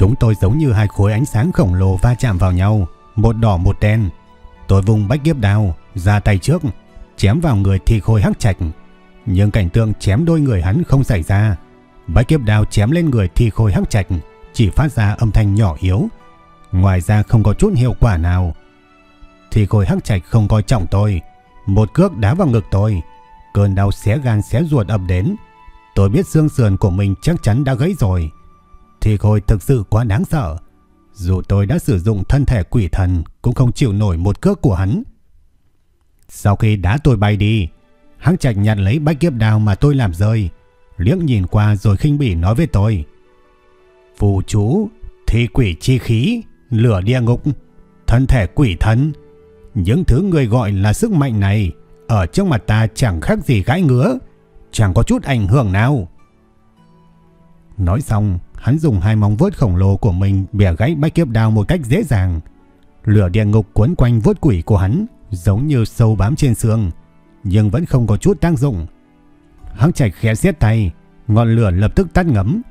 Chúng tôi giống như hai khối ánh sáng khổng lồ va chạm vào nhau, một đỏ một đen. Tôi vùng bách kiếp đao, ra tay trước, chém vào người thi khôi hắc trạch. Nhưng cảnh tượng chém đôi người hắn không xảy ra. Bách kiếp đao chém lên người thi khôi hắc trạch, chỉ phát ra âm thanh nhỏ yếu. Ngoài ra không có chút hiệu quả nào. Thi khôi hắc trạch không coi trọng tôi. Một cước đá vào ngực tôi. Cơn đau xé gan xé ruột ập đến. Tôi biết xương sườn của mình chắc chắn đã gãy rồi thì khôi thực sự quá đáng sợ. Dù tôi đã sử dụng thân thể quỷ thần cũng không chịu nổi một cước của hắn. Sau khi đá tôi bay đi, hắn Trạch nhặt lấy bách kiếp đao mà tôi làm rơi, liếc nhìn qua rồi khinh bỉ nói với tôi. Phù chú, thi quỷ chi khí, lửa địa ngục, thân thể quỷ thần. Những thứ người gọi là sức mạnh này ở trước mặt ta chẳng khác gì gãi ngứa, chẳng có chút ảnh hưởng nào. Nói xong, hắn dùng hai móng vuốt khổng lồ của mình bẻ gãy bách kiếp đao một cách dễ dàng. Lửa địa ngục cuốn quanh vuốt quỷ của hắn, giống như sâu bám trên xương, nhưng vẫn không có chút tác dụng. Hắn chạy khẽ xiết tay, ngọn lửa lập tức tắt ngấm.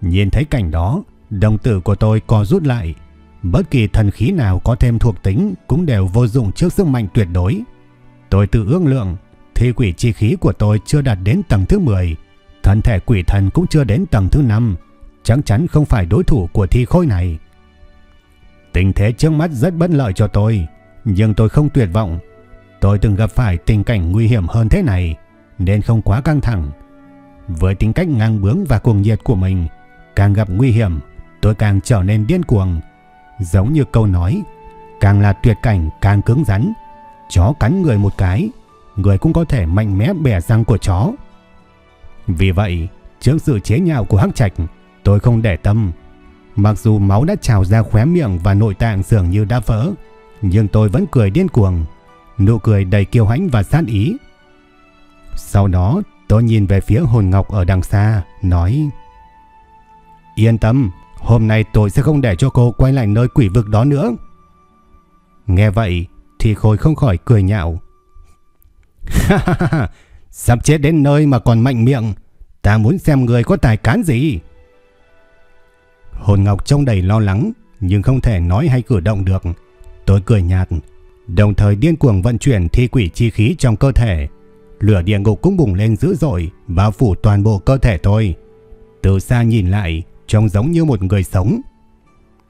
Nhìn thấy cảnh đó, đồng tử của tôi co rút lại. Bất kỳ thần khí nào có thêm thuộc tính cũng đều vô dụng trước sức mạnh tuyệt đối. Tôi tự ước lượng, thi quỷ chi khí của tôi chưa đạt đến tầng thứ 10, thân thể quỷ thần cũng chưa đến tầng thứ 5 chắc chắn không phải đối thủ của thi khôi này. Tình thế trước mắt rất bất lợi cho tôi, nhưng tôi không tuyệt vọng. Tôi từng gặp phải tình cảnh nguy hiểm hơn thế này, nên không quá căng thẳng. Với tính cách ngang bướng và cuồng nhiệt của mình, càng gặp nguy hiểm, tôi càng trở nên điên cuồng. Giống như câu nói, càng là tuyệt cảnh càng cứng rắn. Chó cắn người một cái, người cũng có thể mạnh mẽ bẻ răng của chó. Vì vậy, trước sự chế nhạo của Hắc Trạch, Tôi không để tâm. Mặc dù máu đã trào ra khóe miệng và nội tạng dường như đã vỡ, nhưng tôi vẫn cười điên cuồng, nụ cười đầy kiêu hãnh và sát ý. Sau đó, tôi nhìn về phía hồn ngọc ở đằng xa, nói Yên tâm, hôm nay tôi sẽ không để cho cô quay lại nơi quỷ vực đó nữa. Nghe vậy, thì khôi không khỏi cười nhạo. Sắp chết đến nơi mà còn mạnh miệng, ta muốn xem người có tài cán gì. Hồn Ngọc trông đầy lo lắng nhưng không thể nói hay cử động được. Tôi cười nhạt, đồng thời điên cuồng vận chuyển thi quỷ chi khí trong cơ thể. Lửa địa ngục cũng bùng lên dữ dội, và phủ toàn bộ cơ thể tôi. Từ xa nhìn lại, trông giống như một người sống.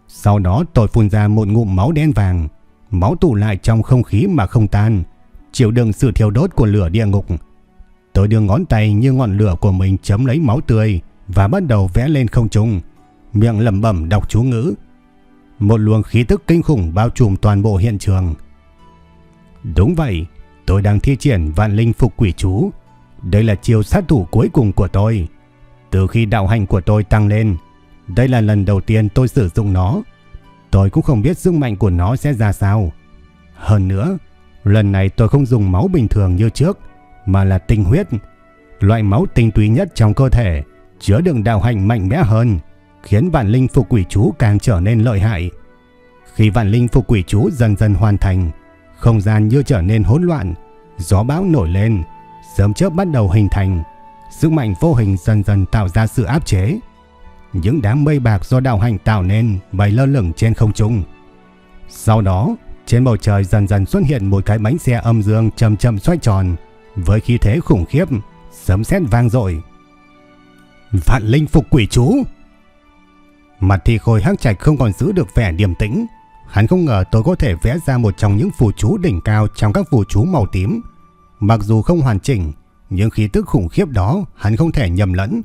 Sau đó tôi phun ra một ngụm máu đen vàng, máu tụ lại trong không khí mà không tan, chịu đựng sự thiêu đốt của lửa địa ngục. Tôi đưa ngón tay như ngọn lửa của mình chấm lấy máu tươi và bắt đầu vẽ lên không trung miệng lẩm bẩm đọc chú ngữ. Một luồng khí tức kinh khủng bao trùm toàn bộ hiện trường. Đúng vậy, tôi đang thi triển vạn linh phục quỷ chú. Đây là chiêu sát thủ cuối cùng của tôi. Từ khi đạo hành của tôi tăng lên, đây là lần đầu tiên tôi sử dụng nó. Tôi cũng không biết sức mạnh của nó sẽ ra sao. Hơn nữa, lần này tôi không dùng máu bình thường như trước, mà là tinh huyết. Loại máu tinh túy nhất trong cơ thể, chứa đựng đạo hành mạnh mẽ hơn khiến vạn linh phục quỷ chú càng trở nên lợi hại. Khi vạn linh phục quỷ chú dần dần hoàn thành, không gian như trở nên hỗn loạn, gió bão nổi lên, sớm chớp bắt đầu hình thành, sức mạnh vô hình dần dần tạo ra sự áp chế. Những đám mây bạc do đạo hành tạo nên bay lơ lửng trên không trung. Sau đó, trên bầu trời dần dần xuất hiện một cái bánh xe âm dương chậm chậm xoay tròn, với khí thế khủng khiếp, sấm sét vang dội. Vạn linh phục quỷ chú! Mặt thì khôi hắc trạch không còn giữ được vẻ điềm tĩnh. Hắn không ngờ tôi có thể vẽ ra một trong những phù chú đỉnh cao trong các phù chú màu tím. Mặc dù không hoàn chỉnh, nhưng khí tức khủng khiếp đó hắn không thể nhầm lẫn.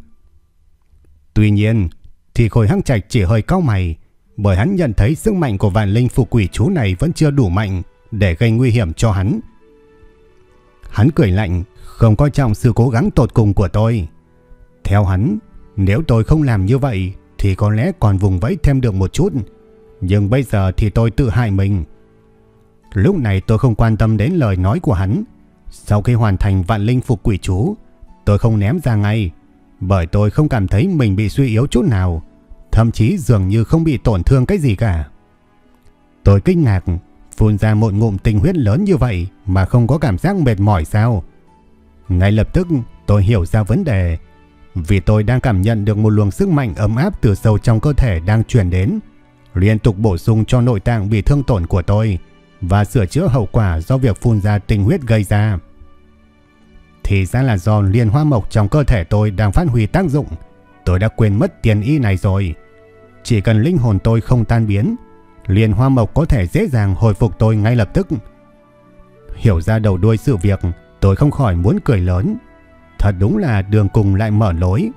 Tuy nhiên, thì khôi hăng trạch chỉ hơi cao mày, bởi hắn nhận thấy sức mạnh của vạn linh phù quỷ chú này vẫn chưa đủ mạnh để gây nguy hiểm cho hắn. Hắn cười lạnh, không coi trọng sự cố gắng tột cùng của tôi. Theo hắn, nếu tôi không làm như vậy thì có lẽ còn vùng vẫy thêm được một chút. Nhưng bây giờ thì tôi tự hại mình. Lúc này tôi không quan tâm đến lời nói của hắn. Sau khi hoàn thành vạn linh phục quỷ chú, tôi không ném ra ngay. Bởi tôi không cảm thấy mình bị suy yếu chút nào. Thậm chí dường như không bị tổn thương cái gì cả. Tôi kinh ngạc, phun ra một ngụm tinh huyết lớn như vậy mà không có cảm giác mệt mỏi sao. Ngay lập tức tôi hiểu ra vấn đề. Vì tôi đang cảm nhận được một luồng sức mạnh ấm áp từ sâu trong cơ thể đang truyền đến. Liên tục bổ sung cho nội tạng bị thương tổn của tôi và sửa chữa hậu quả do việc phun ra tinh huyết gây ra. Thì ra là do liên hoa mộc trong cơ thể tôi đang phát huy tác dụng. Tôi đã quên mất tiền y này rồi. Chỉ cần linh hồn tôi không tan biến, liên hoa mộc có thể dễ dàng hồi phục tôi ngay lập tức. Hiểu ra đầu đuôi sự việc, tôi không khỏi muốn cười lớn. Thật đúng là đường cùng lại mở lối.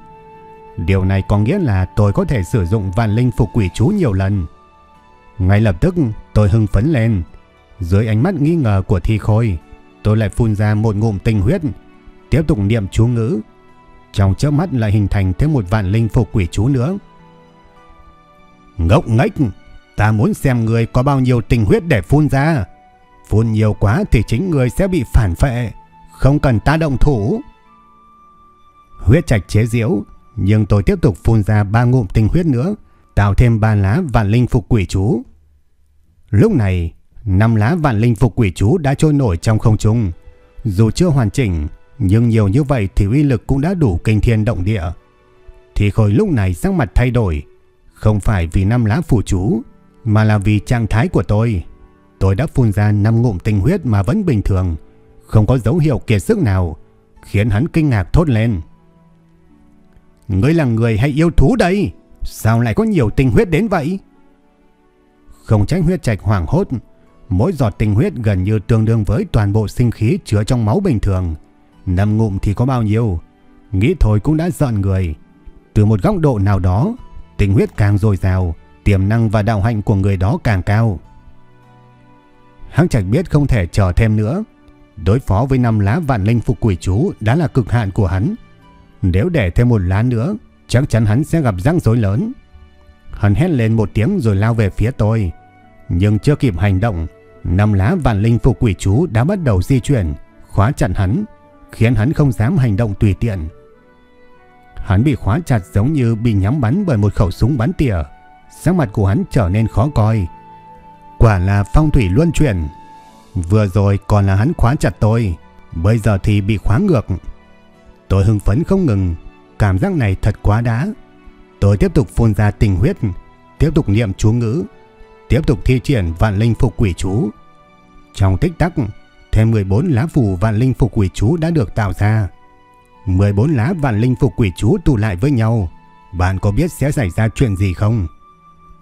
Điều này có nghĩa là tôi có thể sử dụng vạn linh phục quỷ chú nhiều lần. Ngay lập tức tôi hưng phấn lên. Dưới ánh mắt nghi ngờ của thi khôi, tôi lại phun ra một ngụm tinh huyết, tiếp tục niệm chú ngữ. Trong chớp mắt lại hình thành thêm một vạn linh phục quỷ chú nữa. Ngốc nghếch, ta muốn xem người có bao nhiêu tinh huyết để phun ra. Phun nhiều quá thì chính người sẽ bị phản phệ, không cần ta động thủ. Huyết trạch chế diễu, nhưng tôi tiếp tục phun ra ba ngụm tinh huyết nữa, tạo thêm ba lá vạn linh phục quỷ chú. Lúc này, năm lá vạn linh phục quỷ chú đã trôi nổi trong không trung. Dù chưa hoàn chỉnh, nhưng nhiều như vậy thì uy lực cũng đã đủ kinh thiên động địa. Thì khôi lúc này sắc mặt thay đổi, không phải vì năm lá phù chú, mà là vì trạng thái của tôi. Tôi đã phun ra năm ngụm tinh huyết mà vẫn bình thường, không có dấu hiệu kiệt sức nào, khiến hắn kinh ngạc thốt lên. Ngươi là người hay yêu thú đây? Sao lại có nhiều tinh huyết đến vậy? Không tránh huyết trạch hoảng hốt, mỗi giọt tinh huyết gần như tương đương với toàn bộ sinh khí chứa trong máu bình thường. nằm ngụm thì có bao nhiêu? Nghĩ thôi cũng đã giận người. Từ một góc độ nào đó, tinh huyết càng dồi dào, tiềm năng và đạo hạnh của người đó càng cao. Hắc Trạch biết không thể chờ thêm nữa. Đối phó với năm lá vạn linh phục quỷ chú đã là cực hạn của hắn. Nếu để thêm một lá nữa, chắc chắn hắn sẽ gặp rắc rối lớn. Hắn hét lên một tiếng rồi lao về phía tôi. Nhưng chưa kịp hành động, năm lá vạn linh phục quỷ chú đã bắt đầu di chuyển, khóa chặt hắn, khiến hắn không dám hành động tùy tiện. Hắn bị khóa chặt giống như bị nhắm bắn bởi một khẩu súng bắn tỉa. Sắc mặt của hắn trở nên khó coi. Quả là phong thủy luân chuyển. Vừa rồi còn là hắn khóa chặt tôi, bây giờ thì bị khóa ngược. Tôi hưng phấn không ngừng, cảm giác này thật quá đã. Tôi tiếp tục phun ra tình huyết, tiếp tục niệm chú ngữ, tiếp tục thi triển vạn linh phục quỷ chú. Trong tích tắc, thêm 14 lá phù vạn linh phục quỷ chú đã được tạo ra. 14 lá vạn linh phục quỷ chú tụ lại với nhau, bạn có biết sẽ xảy ra chuyện gì không?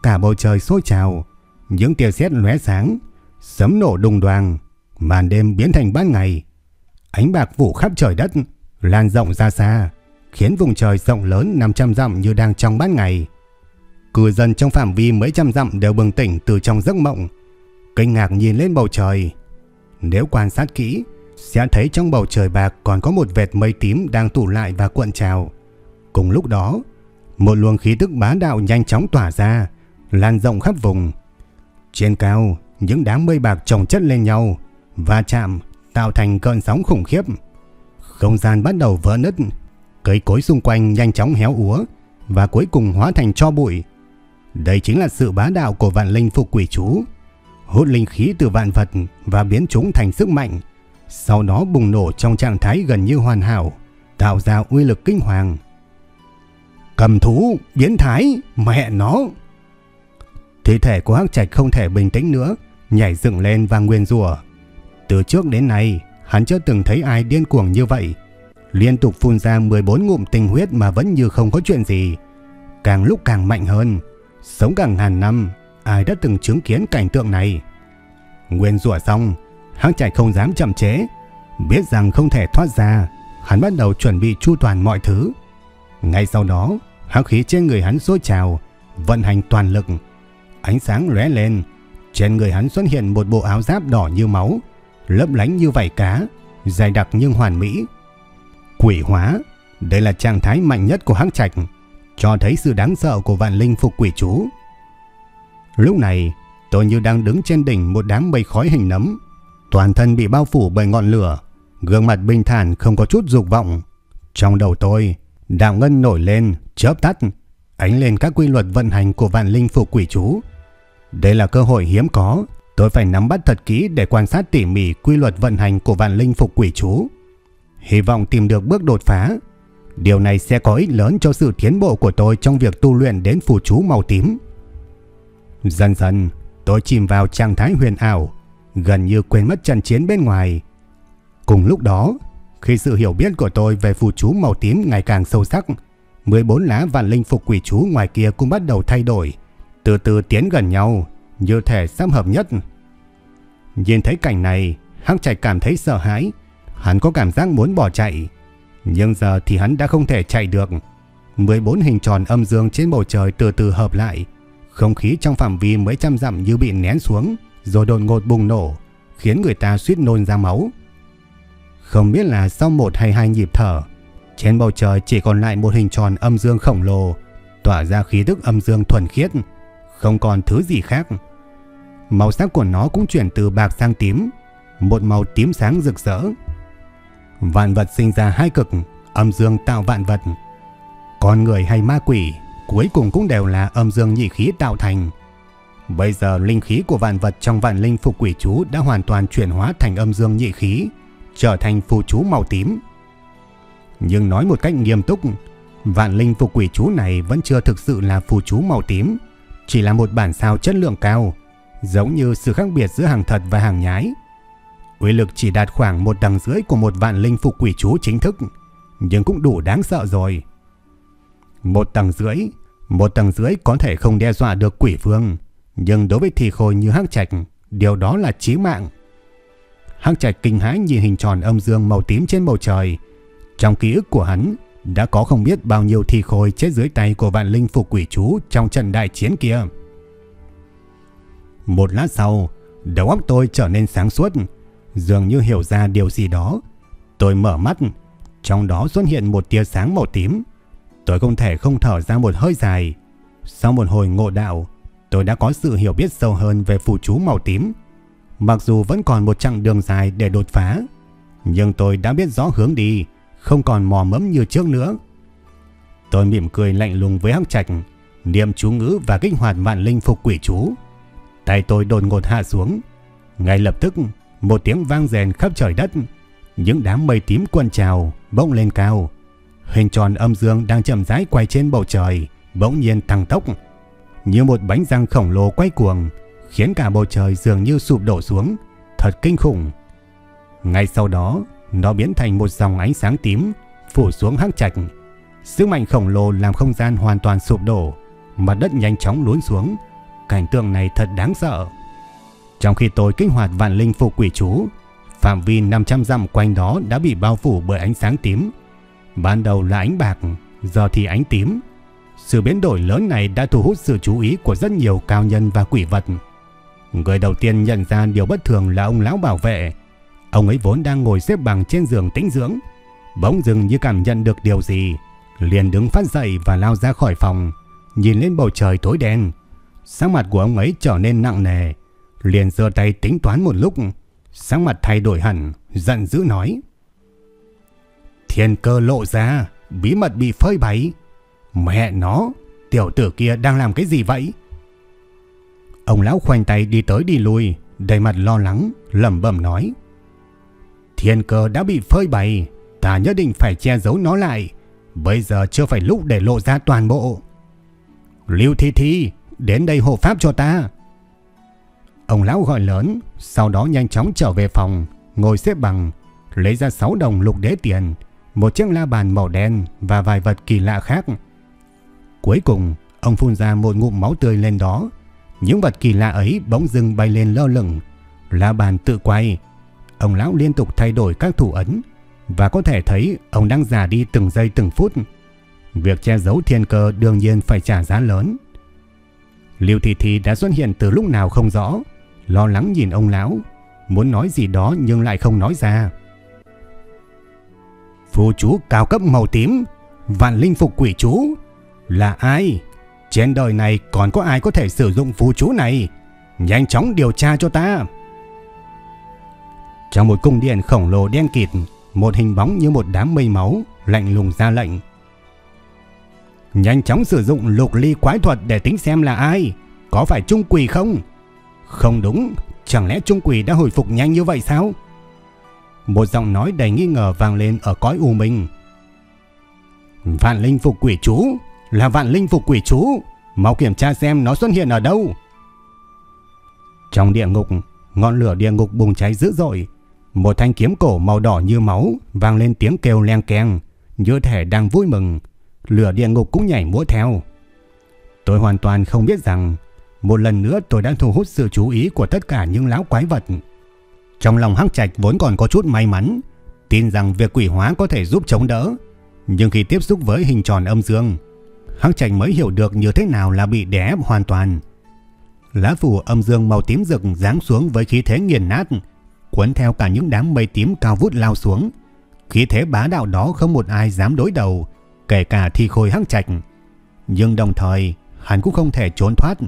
Cả bầu trời sôi trào, những tia sét lóe sáng, sấm nổ đùng đoàng, màn đêm biến thành ban ngày. Ánh bạc phủ khắp trời đất, lan rộng ra xa, khiến vùng trời rộng lớn 500 dặm như đang trong ban ngày. Cư dân trong phạm vi mấy trăm dặm đều bừng tỉnh từ trong giấc mộng, kinh ngạc nhìn lên bầu trời. Nếu quan sát kỹ, sẽ thấy trong bầu trời bạc còn có một vệt mây tím đang tụ lại và cuộn trào. Cùng lúc đó, một luồng khí tức bá đạo nhanh chóng tỏa ra, lan rộng khắp vùng. Trên cao, những đám mây bạc chồng chất lên nhau, và chạm tạo thành cơn sóng khủng khiếp. Không gian bắt đầu vỡ nứt, cây cối xung quanh nhanh chóng héo úa và cuối cùng hóa thành cho bụi. Đây chính là sự bá đạo của vạn linh phục quỷ chú, hút linh khí từ vạn vật và biến chúng thành sức mạnh, sau đó bùng nổ trong trạng thái gần như hoàn hảo, tạo ra uy lực kinh hoàng. Cầm thú, biến thái, mẹ nó! Thi thể của Hắc Trạch không thể bình tĩnh nữa, nhảy dựng lên và nguyên rủa. Từ trước đến nay, hắn chưa từng thấy ai điên cuồng như vậy. Liên tục phun ra 14 ngụm tinh huyết mà vẫn như không có chuyện gì. Càng lúc càng mạnh hơn, sống càng ngàn năm, ai đã từng chứng kiến cảnh tượng này. Nguyên rủa xong, hắn chạy không dám chậm chế, Biết rằng không thể thoát ra, hắn bắt đầu chuẩn bị chu toàn mọi thứ. Ngay sau đó, hắc khí trên người hắn sôi trào, vận hành toàn lực. Ánh sáng lóe lên, trên người hắn xuất hiện một bộ áo giáp đỏ như máu, lấp lánh như vảy cá, dày đặc nhưng hoàn mỹ. Quỷ hóa, đây là trạng thái mạnh nhất của hắc trạch, cho thấy sự đáng sợ của vạn linh phục quỷ chú. Lúc này, tôi như đang đứng trên đỉnh một đám mây khói hình nấm, toàn thân bị bao phủ bởi ngọn lửa, gương mặt bình thản không có chút dục vọng. Trong đầu tôi, đạo ngân nổi lên, chớp tắt, ánh lên các quy luật vận hành của vạn linh phục quỷ chú. Đây là cơ hội hiếm có, tôi phải nắm bắt thật kỹ để quan sát tỉ mỉ quy luật vận hành của vạn linh phục quỷ chú. Hy vọng tìm được bước đột phá. Điều này sẽ có ích lớn cho sự tiến bộ của tôi trong việc tu luyện đến phù chú màu tím. Dần dần, tôi chìm vào trạng thái huyền ảo, gần như quên mất trận chiến bên ngoài. Cùng lúc đó, khi sự hiểu biết của tôi về phù chú màu tím ngày càng sâu sắc, 14 lá vạn linh phục quỷ chú ngoài kia cũng bắt đầu thay đổi, từ từ tiến gần nhau, như thể sắp hợp nhất. Nhìn thấy cảnh này, Hắc Trạch cảm thấy sợ hãi, hắn có cảm giác muốn bỏ chạy, nhưng giờ thì hắn đã không thể chạy được. 14 hình tròn âm dương trên bầu trời từ từ hợp lại, không khí trong phạm vi mấy trăm dặm như bị nén xuống, rồi đột ngột bùng nổ, khiến người ta suýt nôn ra máu. Không biết là sau một hay hai nhịp thở, trên bầu trời chỉ còn lại một hình tròn âm dương khổng lồ, tỏa ra khí tức âm dương thuần khiết, không còn thứ gì khác. Màu sắc của nó cũng chuyển từ bạc sang tím, một màu tím sáng rực rỡ. Vạn vật sinh ra hai cực, âm dương tạo vạn vật. Con người hay ma quỷ cuối cùng cũng đều là âm dương nhị khí tạo thành. Bây giờ linh khí của vạn vật trong vạn linh phục quỷ chú đã hoàn toàn chuyển hóa thành âm dương nhị khí, trở thành phù chú màu tím. Nhưng nói một cách nghiêm túc, vạn linh phục quỷ chú này vẫn chưa thực sự là phù chú màu tím, chỉ là một bản sao chất lượng cao, giống như sự khác biệt giữa hàng thật và hàng nhái. Uy lực chỉ đạt khoảng một đằng rưỡi của một vạn linh phục quỷ chú chính thức, nhưng cũng đủ đáng sợ rồi. Một tầng rưỡi, một tầng rưỡi có thể không đe dọa được quỷ vương, nhưng đối với thị khôi như hắc trạch, điều đó là chí mạng. Hắc trạch kinh hãi nhìn hình tròn âm dương màu tím trên bầu trời. Trong ký ức của hắn, đã có không biết bao nhiêu thi khôi chết dưới tay của vạn linh phục quỷ chú trong trận đại chiến kia. Một lát sau, đầu óc tôi trở nên sáng suốt, dường như hiểu ra điều gì đó. Tôi mở mắt, trong đó xuất hiện một tia sáng màu tím. Tôi không thể không thở ra một hơi dài. Sau một hồi ngộ đạo, tôi đã có sự hiểu biết sâu hơn về phù chú màu tím. Mặc dù vẫn còn một chặng đường dài để đột phá, nhưng tôi đã biết rõ hướng đi, không còn mò mẫm như trước nữa. Tôi mỉm cười lạnh lùng với Hắc Trạch, niệm chú ngữ và kích hoạt vạn linh phục quỷ chú. Tay tôi đột ngột hạ xuống, ngay lập tức một tiếng vang rèn khắp trời đất, những đám mây tím cuồn trào bỗng lên cao. Hình tròn âm dương đang chậm rãi quay trên bầu trời, bỗng nhiên tăng tốc, như một bánh răng khổng lồ quay cuồng, khiến cả bầu trời dường như sụp đổ xuống, thật kinh khủng. Ngay sau đó, nó biến thành một dòng ánh sáng tím phủ xuống hắc trạch. Sức mạnh khổng lồ làm không gian hoàn toàn sụp đổ, mặt đất nhanh chóng lún xuống. Cảnh tượng này thật đáng sợ. Trong khi tôi kích hoạt vạn linh phục quỷ chú, phạm vi 500 dặm quanh đó đã bị bao phủ bởi ánh sáng tím. Ban đầu là ánh bạc, giờ thì ánh tím. Sự biến đổi lớn này đã thu hút sự chú ý của rất nhiều cao nhân và quỷ vật. Người đầu tiên nhận ra điều bất thường là ông lão bảo vệ. Ông ấy vốn đang ngồi xếp bằng trên giường tĩnh dưỡng. Bỗng dừng như cảm nhận được điều gì. Liền đứng phát dậy và lao ra khỏi phòng. Nhìn lên bầu trời tối đen. Sáng mặt của ông ấy trở nên nặng nề. Liền giơ tay tính toán một lúc. Sáng mặt thay đổi hẳn. Giận dữ nói. Thiên cơ lộ ra. Bí mật bị phơi bày. Mẹ nó. Tiểu tử kia đang làm cái gì vậy? Ông lão khoanh tay đi tới đi lui, đầy mặt lo lắng, lẩm bẩm nói. Thiên cơ đã bị phơi bày, ta nhất định phải che giấu nó lại. Bây giờ chưa phải lúc để lộ ra toàn bộ. Lưu Thi Thi, đến đây hộ pháp cho ta. Ông lão gọi lớn, sau đó nhanh chóng trở về phòng, ngồi xếp bằng, lấy ra 6 đồng lục đế tiền, một chiếc la bàn màu đen và vài vật kỳ lạ khác. Cuối cùng, ông phun ra một ngụm máu tươi lên đó, những vật kỳ lạ ấy bỗng dưng bay lên lơ lửng. La bàn tự quay ông lão liên tục thay đổi các thủ ấn và có thể thấy ông đang già đi từng giây từng phút. Việc che giấu thiên cơ đương nhiên phải trả giá lớn. Liêu Thị Thị đã xuất hiện từ lúc nào không rõ, lo lắng nhìn ông lão, muốn nói gì đó nhưng lại không nói ra. Phù chú cao cấp màu tím, vạn linh phục quỷ chú, là ai? Trên đời này còn có ai có thể sử dụng phù chú này? Nhanh chóng điều tra cho ta. Trong một cung điện khổng lồ đen kịt, một hình bóng như một đám mây máu, lạnh lùng ra lệnh. Nhanh chóng sử dụng lục ly quái thuật để tính xem là ai. Có phải trung quỷ không? Không đúng, chẳng lẽ trung quỷ đã hồi phục nhanh như vậy sao? Một giọng nói đầy nghi ngờ vang lên ở cõi u minh. Vạn linh phục quỷ chú, là vạn linh phục quỷ chú, mau kiểm tra xem nó xuất hiện ở đâu. Trong địa ngục, ngọn lửa địa ngục bùng cháy dữ dội, một thanh kiếm cổ màu đỏ như máu vang lên tiếng kêu len keng, như thể đang vui mừng. Lửa địa ngục cũng nhảy múa theo. Tôi hoàn toàn không biết rằng một lần nữa tôi đã thu hút sự chú ý của tất cả những lão quái vật. Trong lòng Hắc Trạch vốn còn có chút may mắn, tin rằng việc quỷ hóa có thể giúp chống đỡ. Nhưng khi tiếp xúc với hình tròn âm dương, Hắc Trạch mới hiểu được như thế nào là bị đè ép hoàn toàn. Lá phủ âm dương màu tím rực giáng xuống với khí thế nghiền nát, cuốn theo cả những đám mây tím cao vút lao xuống. Khí thế bá đạo đó không một ai dám đối đầu, kể cả thi khôi hăng trạch. Nhưng đồng thời, hắn cũng không thể trốn thoát.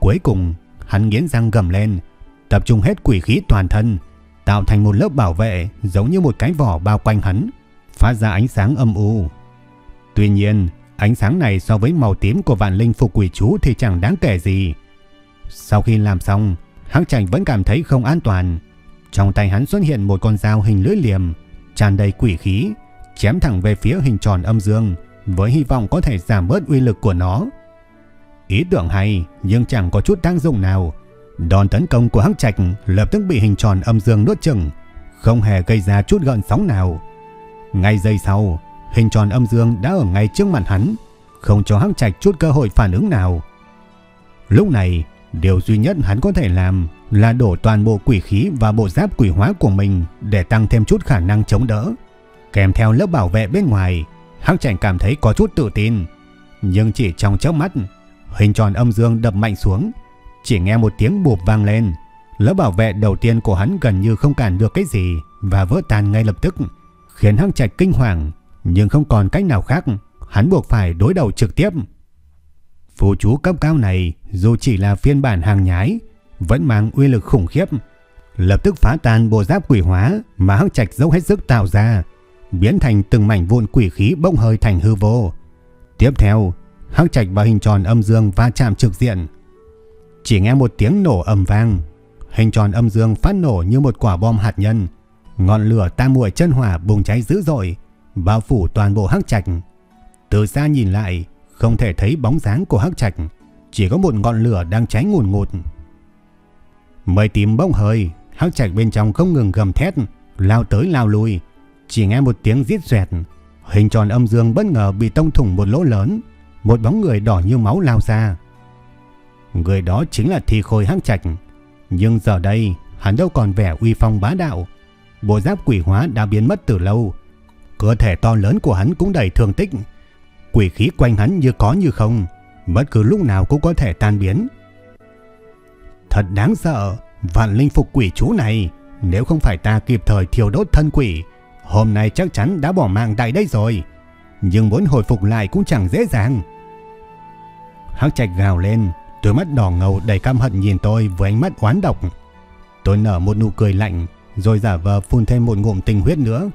Cuối cùng, hắn nghiến răng gầm lên, tập trung hết quỷ khí toàn thân, tạo thành một lớp bảo vệ giống như một cái vỏ bao quanh hắn, phát ra ánh sáng âm u. Tuy nhiên, ánh sáng này so với màu tím của vạn linh phục quỷ chú thì chẳng đáng kể gì. Sau khi làm xong, Hắc Trạch vẫn cảm thấy không an toàn. Trong tay hắn xuất hiện một con dao hình lưỡi liềm, tràn đầy quỷ khí, chém thẳng về phía hình tròn âm dương, với hy vọng có thể giảm bớt uy lực của nó. Ý tưởng hay, nhưng chẳng có chút tác dụng nào. Đòn tấn công của Hắc Trạch lập tức bị hình tròn âm dương nuốt chừng không hề gây ra chút gợn sóng nào. Ngay giây sau, hình tròn âm dương đã ở ngay trước mặt hắn, không cho Hắc Trạch chút cơ hội phản ứng nào. Lúc này, điều duy nhất hắn có thể làm là đổ toàn bộ quỷ khí và bộ giáp quỷ hóa của mình để tăng thêm chút khả năng chống đỡ. Kèm theo lớp bảo vệ bên ngoài, Hắc Trạch cảm thấy có chút tự tin. Nhưng chỉ trong chớp mắt, hình tròn âm dương đập mạnh xuống, chỉ nghe một tiếng bụp vang lên. Lớp bảo vệ đầu tiên của hắn gần như không cản được cái gì và vỡ tan ngay lập tức, khiến Hắc Trạch kinh hoàng, nhưng không còn cách nào khác, hắn buộc phải đối đầu trực tiếp. Phù chú cấp cao này dù chỉ là phiên bản hàng nhái, vẫn mang uy lực khủng khiếp, lập tức phá tan bộ giáp quỷ hóa mà Hắc Trạch dốc hết sức tạo ra, biến thành từng mảnh vụn quỷ khí bỗng hơi thành hư vô. Tiếp theo, Hắc Trạch và hình tròn âm dương va chạm trực diện. Chỉ nghe một tiếng nổ ầm vang, hình tròn âm dương phát nổ như một quả bom hạt nhân, ngọn lửa tam muội chân hỏa bùng cháy dữ dội, bao phủ toàn bộ Hắc Trạch. Từ xa nhìn lại, không thể thấy bóng dáng của Hắc Trạch, chỉ có một ngọn lửa đang cháy ngùn ngụt. Mây tím bốc hơi, Hắc Trạch bên trong không ngừng gầm thét, lao tới lao lui, chỉ nghe một tiếng rít rẹt hình tròn âm dương bất ngờ bị tông thủng một lỗ lớn, một bóng người đỏ như máu lao ra. Người đó chính là Thi Khôi Hắc Trạch, nhưng giờ đây hắn đâu còn vẻ uy phong bá đạo, bộ giáp quỷ hóa đã biến mất từ lâu, cơ thể to lớn của hắn cũng đầy thương tích, quỷ khí quanh hắn như có như không, bất cứ lúc nào cũng có thể tan biến. Thật đáng sợ, vạn linh phục quỷ chú này, nếu không phải ta kịp thời thiêu đốt thân quỷ, hôm nay chắc chắn đã bỏ mạng tại đây rồi. Nhưng muốn hồi phục lại cũng chẳng dễ dàng. Hắc trạch gào lên, đôi mắt đỏ ngầu đầy căm hận nhìn tôi với ánh mắt oán độc. Tôi nở một nụ cười lạnh, rồi giả vờ phun thêm một ngụm tinh huyết nữa.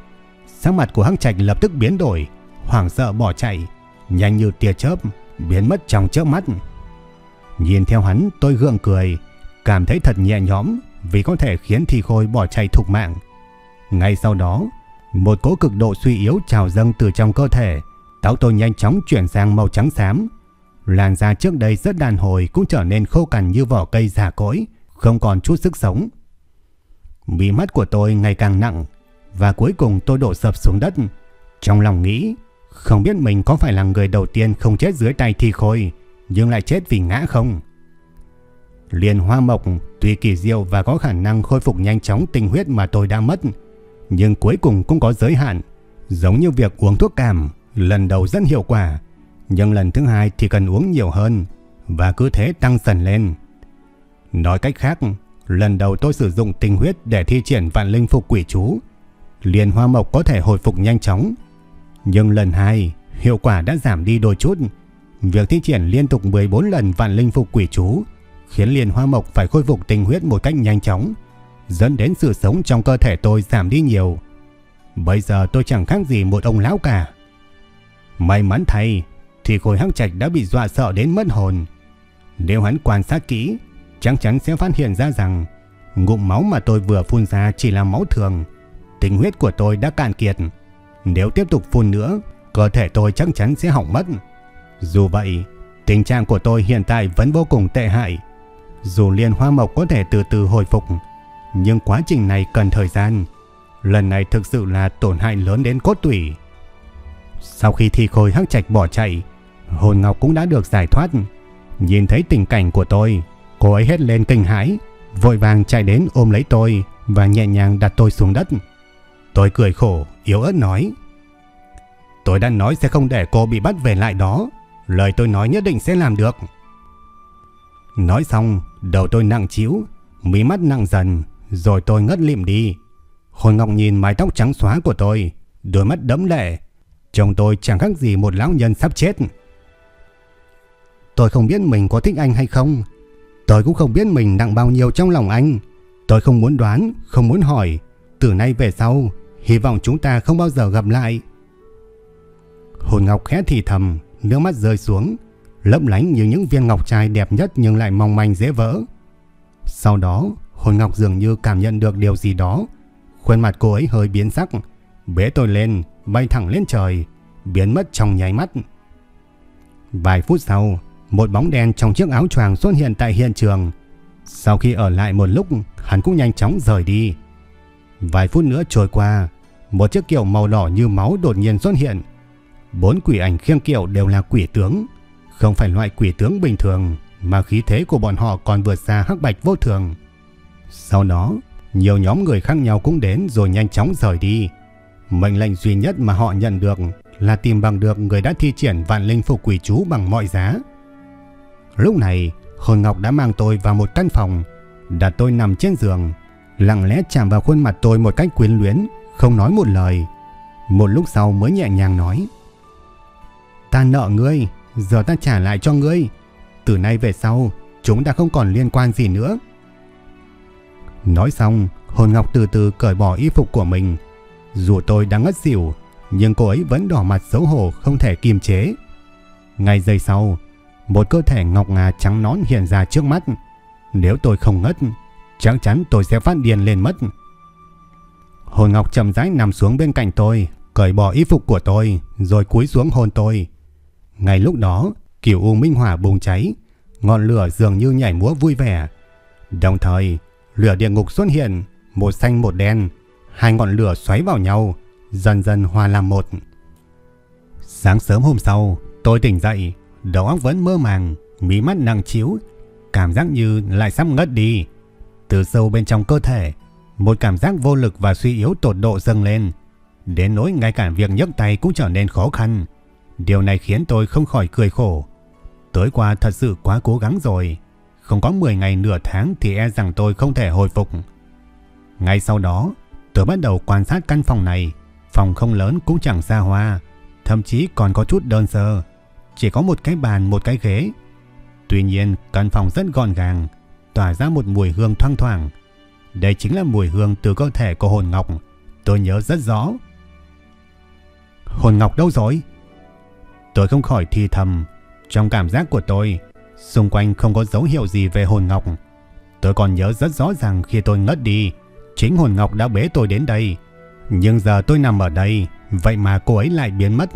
Sắc mặt của Hắc Trạch lập tức biến đổi, hoảng sợ bỏ chạy, nhanh như tia chớp, biến mất trong chớp mắt. Nhìn theo hắn, tôi gượng cười, cảm thấy thật nhẹ nhõm vì có thể khiến Thi Khôi bỏ chạy thục mạng. Ngay sau đó, một cỗ cực độ suy yếu trào dâng từ trong cơ thể, táo tôi nhanh chóng chuyển sang màu trắng xám. Làn da trước đây rất đàn hồi cũng trở nên khô cằn như vỏ cây già cỗi, không còn chút sức sống. Mí mắt của tôi ngày càng nặng và cuối cùng tôi đổ sập xuống đất. Trong lòng nghĩ, không biết mình có phải là người đầu tiên không chết dưới tay thi khôi, nhưng lại chết vì ngã không. Liên hoa mộc tuy kỳ diệu và có khả năng khôi phục nhanh chóng tinh huyết mà tôi đã mất, nhưng cuối cùng cũng có giới hạn. Giống như việc uống thuốc cảm, lần đầu rất hiệu quả, nhưng lần thứ hai thì cần uống nhiều hơn và cứ thế tăng dần lên. Nói cách khác, lần đầu tôi sử dụng tinh huyết để thi triển vạn linh phục quỷ chú, liên hoa mộc có thể hồi phục nhanh chóng. Nhưng lần hai, hiệu quả đã giảm đi đôi chút. Việc thi triển liên tục 14 lần vạn linh phục quỷ chú khiến liền hoa mộc phải khôi phục tinh huyết một cách nhanh chóng, dẫn đến sự sống trong cơ thể tôi giảm đi nhiều. Bây giờ tôi chẳng khác gì một ông lão cả. May mắn thay, thì khối hắc trạch đã bị dọa sợ đến mất hồn. Nếu hắn quan sát kỹ, chắc chắn sẽ phát hiện ra rằng ngụm máu mà tôi vừa phun ra chỉ là máu thường. Tinh huyết của tôi đã cạn kiệt. Nếu tiếp tục phun nữa, cơ thể tôi chắc chắn sẽ hỏng mất. Dù vậy, tình trạng của tôi hiện tại vẫn vô cùng tệ hại. Dù liên hoa mộc có thể từ từ hồi phục, nhưng quá trình này cần thời gian. Lần này thực sự là tổn hại lớn đến cốt tủy. Sau khi thi khôi hắc trạch bỏ chạy, hồn ngọc cũng đã được giải thoát. Nhìn thấy tình cảnh của tôi, cô ấy hét lên kinh hãi, vội vàng chạy đến ôm lấy tôi và nhẹ nhàng đặt tôi xuống đất. Tôi cười khổ, yếu ớt nói. Tôi đã nói sẽ không để cô bị bắt về lại đó. Lời tôi nói nhất định sẽ làm được. Nói xong, đầu tôi nặng chiếu, mí mắt nặng dần, rồi tôi ngất lịm đi. Hồn Ngọc nhìn mái tóc trắng xóa của tôi, đôi mắt đẫm lệ. Chồng tôi chẳng khác gì một lão nhân sắp chết. Tôi không biết mình có thích anh hay không. Tôi cũng không biết mình nặng bao nhiêu trong lòng anh. Tôi không muốn đoán, không muốn hỏi. Từ nay về sau, hy vọng chúng ta không bao giờ gặp lại. Hồn Ngọc khẽ thì thầm, nước mắt rơi xuống, lấp lánh như những viên ngọc trai đẹp nhất nhưng lại mong manh dễ vỡ. Sau đó, Hồn Ngọc dường như cảm nhận được điều gì đó. Khuôn mặt cô ấy hơi biến sắc, bế tôi lên, bay thẳng lên trời, biến mất trong nháy mắt. Vài phút sau, một bóng đen trong chiếc áo choàng xuất hiện tại hiện trường. Sau khi ở lại một lúc, hắn cũng nhanh chóng rời đi. Vài phút nữa trôi qua, một chiếc kiệu màu đỏ như máu đột nhiên xuất hiện. Bốn quỷ ảnh khiêng kiệu đều là quỷ tướng, không phải loại quỷ tướng bình thường, mà khí thế của bọn họ còn vượt xa hắc bạch vô thường. Sau đó, nhiều nhóm người khác nhau cũng đến rồi nhanh chóng rời đi. Mệnh lệnh duy nhất mà họ nhận được là tìm bằng được người đã thi triển vạn linh phục quỷ chú bằng mọi giá. Lúc này, Hồn Ngọc đã mang tôi vào một căn phòng, đặt tôi nằm trên giường, lặng lẽ chạm vào khuôn mặt tôi một cách quyến luyến, không nói một lời. Một lúc sau mới nhẹ nhàng nói. Ta nợ ngươi, giờ ta trả lại cho ngươi. Từ nay về sau, chúng ta không còn liên quan gì nữa. Nói xong, Hồn Ngọc từ từ cởi bỏ y phục của mình. Dù tôi đang ngất xỉu, nhưng cô ấy vẫn đỏ mặt xấu hổ không thể kiềm chế. Ngay giây sau, một cơ thể ngọc ngà trắng nón hiện ra trước mắt. Nếu tôi không ngất, chắc chắn tôi sẽ phát điên lên mất. Hồn Ngọc chậm rãi nằm xuống bên cạnh tôi, cởi bỏ y phục của tôi, rồi cúi xuống hôn tôi. Ngay lúc đó, kiểu u minh hỏa bùng cháy, ngọn lửa dường như nhảy múa vui vẻ. Đồng thời, lửa địa ngục xuất hiện, một xanh một đen, hai ngọn lửa xoáy vào nhau, dần dần hòa làm một. Sáng sớm hôm sau, tôi tỉnh dậy, đầu óc vẫn mơ màng, mí mắt nặng chiếu, cảm giác như lại sắp ngất đi. Từ sâu bên trong cơ thể, một cảm giác vô lực và suy yếu tột độ dâng lên, đến nỗi ngay cả việc nhấc tay cũng trở nên khó khăn. Điều này khiến tôi không khỏi cười khổ. Tối qua thật sự quá cố gắng rồi, không có 10 ngày nửa tháng thì e rằng tôi không thể hồi phục. Ngay sau đó, tôi bắt đầu quan sát căn phòng này, phòng không lớn cũng chẳng xa hoa, thậm chí còn có chút đơn sơ chỉ có một cái bàn một cái ghế. Tuy nhiên căn phòng rất gọn gàng, tỏa ra một mùi hương thoang thoảng. Đây chính là mùi hương từ cơ thể của hồn ngọc, tôi nhớ rất rõ. Hồn ngọc đâu rồi? Tôi không khỏi thì thầm, trong cảm giác của tôi, xung quanh không có dấu hiệu gì về hồn ngọc. Tôi còn nhớ rất rõ ràng khi tôi ngất đi, chính hồn ngọc đã bế tôi đến đây. Nhưng giờ tôi nằm ở đây, vậy mà cô ấy lại biến mất.